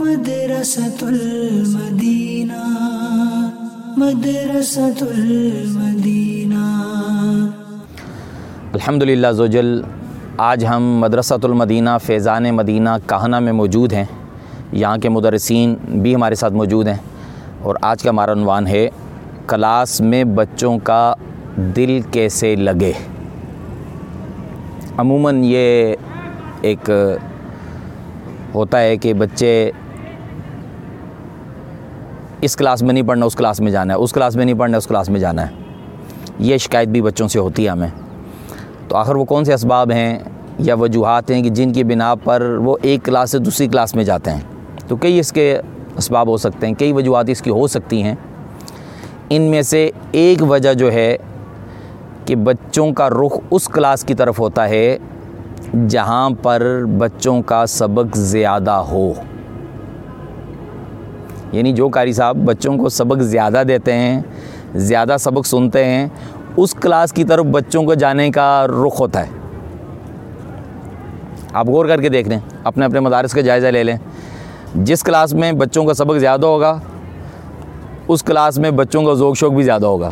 مدرسة المدینہ مدرسة المدینہ الحمد للہ زوجل، آج ہم مدرسۃ المدینہ فیضان مدینہ کہانہ میں موجود ہیں۔ یہاں کے مدرسین بھی ہمارے ساتھ موجود ہیں۔ اور آج کا ہمارا عنوان ہے، کلاس میں بچوں کا دل کیسے لگے؟ عموماً یہ ایک ہوتا ہے کہ بچے اس کلاس میں نہیں پڑھنا، اس کلاس میں جانا ہے۔ اس کلاس میں نہیں پڑھنا، اس کلاس میں جانا ہے۔ یہ شکایت بھی بچوں سے ہوتی ہے ہمیں۔ تو آخر وہ کون سے اسباب ہیں یا وجوہات ہیں کہ جن کی بنا پر وہ ایک کلاس سے دوسری کلاس میں جاتے ہیں؟ تو کئی اس کے اسباب ہو سکتے ہیں، کئی وجوہات اس کی ہو سکتی ہیں۔ ان میں سے ایک وجہ جو ہے کہ بچوں کا رخ اس کلاس کی طرف ہوتا ہے جہاں پر بچوں کا سبق زیادہ ہو۔ یعنی جو قاری صاحب بچوں کو سبق زیادہ دیتے ہیں، زیادہ سبق سنتے ہیں، اس کلاس کی طرف بچوں کو جانے کا رخ ہوتا ہے۔ آپ غور کر کے دیکھ لیں، اپنے اپنے مدارس کا جائزہ لے لیں۔ جس کلاس میں بچوں کا سبق زیادہ ہوگا، اس کلاس میں بچوں کا ذوق شوق بھی زیادہ ہوگا۔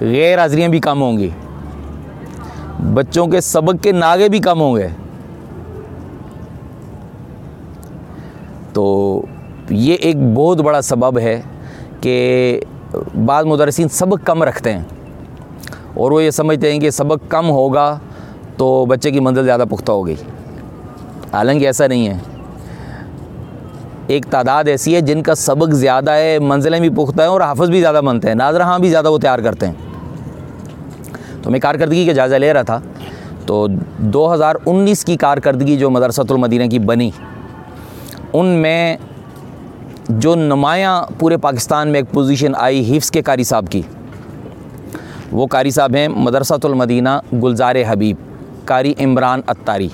غیر حاضریاں بھی کم ہوں گی۔ بچوں کے سبق کے ناگے بھی کم ہوں گے۔ تو یہ ایک بہت بڑا سبب ہے کہ بعض مدرسین سبق کم رکھتے ہیں اور وہ یہ سمجھتے ہیں کہ سبق کم ہوگا تو بچے کی منزل زیادہ پختہ ہوگی حالانکہ ایسا نہیں ہے۔ ایک تعداد ایسی ہے جن کا سبق زیادہ ہے، منزلیں بھی پختہ ہیں اور حافظ بھی زیادہ بنتے ہیں ناظرہ ہاں بھی زیادہ وہ تیار کرتے ہیں۔ تو میں کارکردگی کا جائزہ لے رہا تھا۔ تو دو ہزار انیس کی کارکردگی جو مدرسۃ المدینہ کی بنی، ان میں جو نمایاں پورے پاکستان میں ایک پوزیشن آئی، حفظ کے قاری صاحب کی۔ وہ قاری صاحب ہیں مدرسۃ المدینہ گلزار حبیب، قاری عمران اتاری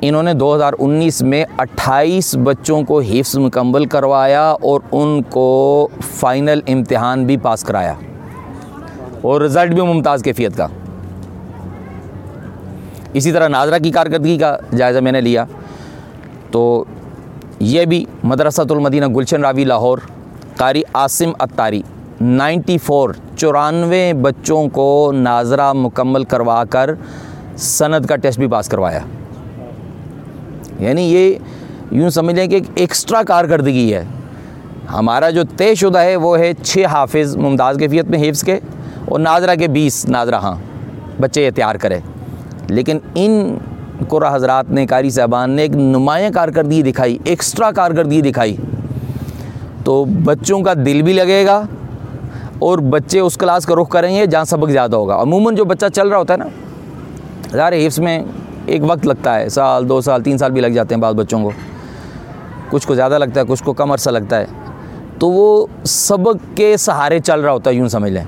انہوں نے دو ہزار انیس میں اٹھائیس بچوں کو حفظ مکمل کروایا اور ان کو فائنل امتحان بھی پاس کرایا۔ اور رزلٹ بھی ممتاز کیفیت کا۔ اسی طرح ناظرہ کی کارکردگی کا جائزہ میں نے لیا۔ تو یہ بھی مدرسۃ المدینہ گلشن راوی لاہور، قاری عاصم اتاری نائنٹی فور، چورانوے بچوں کو ناظرہ مکمل کروا کر سند کا ٹیسٹ بھی پاس کروایا۔ یعنی یہ یوں سمجھ لیں کہ ایک ایکسٹرا کارکردگی ہے۔ ہمارا جو طے شدہ ہے وہ ہے چھ حافظ ممتاز کیفیت میں حفظ کے اور ناظرہ کے بیس ناظرہ ہاں بچے یہ تیار کرے لیکن ان قرآ حضرات نے، قاری صاحبان نے ایک نمایاں کارکردگی دکھائی، ایکسٹرا کارکردگی دکھائی۔ تو بچوں کا دل بھی لگے گا اور بچے اس کلاس کا رخ کریں گے جہاں سبق زیادہ ہوگا۔ عموماً جو بچہ چل رہا ہوتا ہے نا ہزار حفظ میں ایک وقت لگتا ہے، سال، دو سال، تین سال بھی لگ جاتے ہیں بعض بچوں کو۔ کچھ کو زیادہ لگتا ہے، کچھ کو کم عرصہ لگتا ہے۔ تو وہ سبق کے سہارے چل رہا ہوتا ہے، یوں سمجھ لیں۔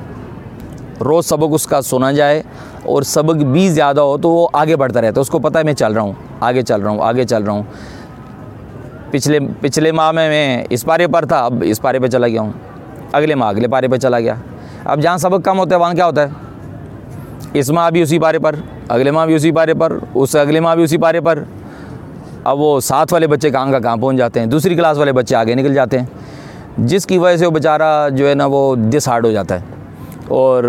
روز سبق اس کا سنا جائے اور سبق بھی زیادہ ہو تو وہ آگے بڑھتا رہتا ہے۔ اس کو پتہ ہے میں چل رہا ہوں، آگے چل رہا ہوں، آگے چل رہا ہوں۔ پچھلے پچھلے ماہ میں میں اس پارے پر تھا، اب اس پارے پہ چلا گیا ہوں۔ اگلے ماہ، اگلے پارے پہ چلا گیا۔ اب جہاں سبق کم ہوتا ہے، وہاں کیا ہوتا ہے؟ اس ماہ بھی اسی پارے پر، اگلے ماہ بھی اسی پارے پر، اس اگلے ماہ بھی اسی پارے پر۔ اب وہ ساتھ والے بچے کہاں کا کہاں پہنچ جاتے ہیں؟ دوسری کلاس والے بچے آگے نکل جاتے ہیں، جس کی وجہ سے وہ بیچارہ جو ہے نا وہ ڈس ہارڈ ہو جاتا ہے۔ اور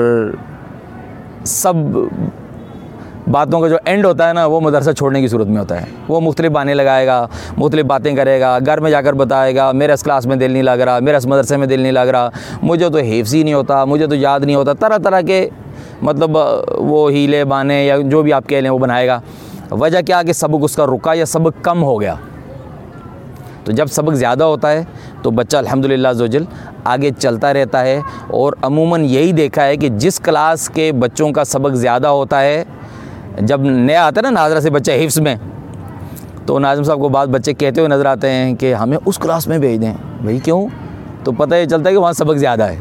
سب باتوں کا جو اینڈ ہوتا ہے نا، وہ مدرسہ چھوڑنے کی صورت میں ہوتا ہے۔ وہ مختلف بانے لگائے گا، مختلف باتیں کرے گا، گھر میں جا کر بتائے گا میرا اس کلاس میں دل نہیں لگ رہا میرا اس مدرسے میں دل نہیں لگ رہا، مجھے تو حفظ ہی نہیں ہوتا، مجھے تو یاد نہیں ہوتا، طرح طرح کے مطلب وہ ہیلے بانے یا جو بھی آپ کہہ لیں وہ بنائے گا۔ وجہ کیا کہ سبق اس کا رکا یا سبق کم ہو گیا۔ تو جب سبق زیادہ ہوتا ہے تو بچہ الحمد للہ زوجل آگے چلتا رہتا ہے اور عموماً یہی دیکھا ہے کہ جس کلاس کے بچوں کا سبق زیادہ ہوتا ہے، جب نیا آتا ہے نا ناظرہ سے بچہ حفظ میں، تو ناظم صاحب کو بعض بچے کہتے ہوئے نظر آتے ہیں کہ ہمیں اس کلاس میں بھیج دیں۔ بھائی کیوں؟ تو پتہ یہ چلتا ہے کہ وہاں سبق زیادہ ہے۔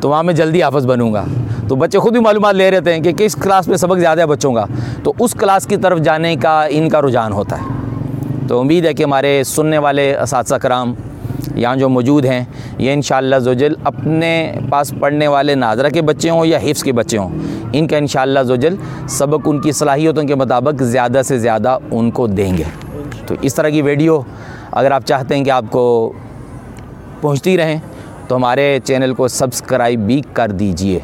تو وہاں میں جلدی حافظ بنوں گا۔ تو بچے خود بھی معلومات لے رہتے ہیں کہ کس کلاس میں سبق زیادہ ہے بچوں کا۔ تو اس کلاس کی طرف جانے کا ان کا رجحان ہوتا ہے۔ تو امید ہے کہ ہمارے سننے والے اساتذہ کرام یہاں جو موجود ہیں، یہ انشاءاللہ زوجل اپنے پاس پڑھنے والے ناظرہ کے بچے ہوں یا حفظ کے بچے ہوں، ان کا انشاءاللہ زوجل سبق ان کی صلاحیتوں کے مطابق زیادہ سے زیادہ ان کو دیں گے۔ تو اس طرح کی ویڈیو اگر آپ چاہتے ہیں کہ آپ کو پہنچتی رہیں، تو ہمارے چینل کو سبسکرائب بھی کر دیجیے۔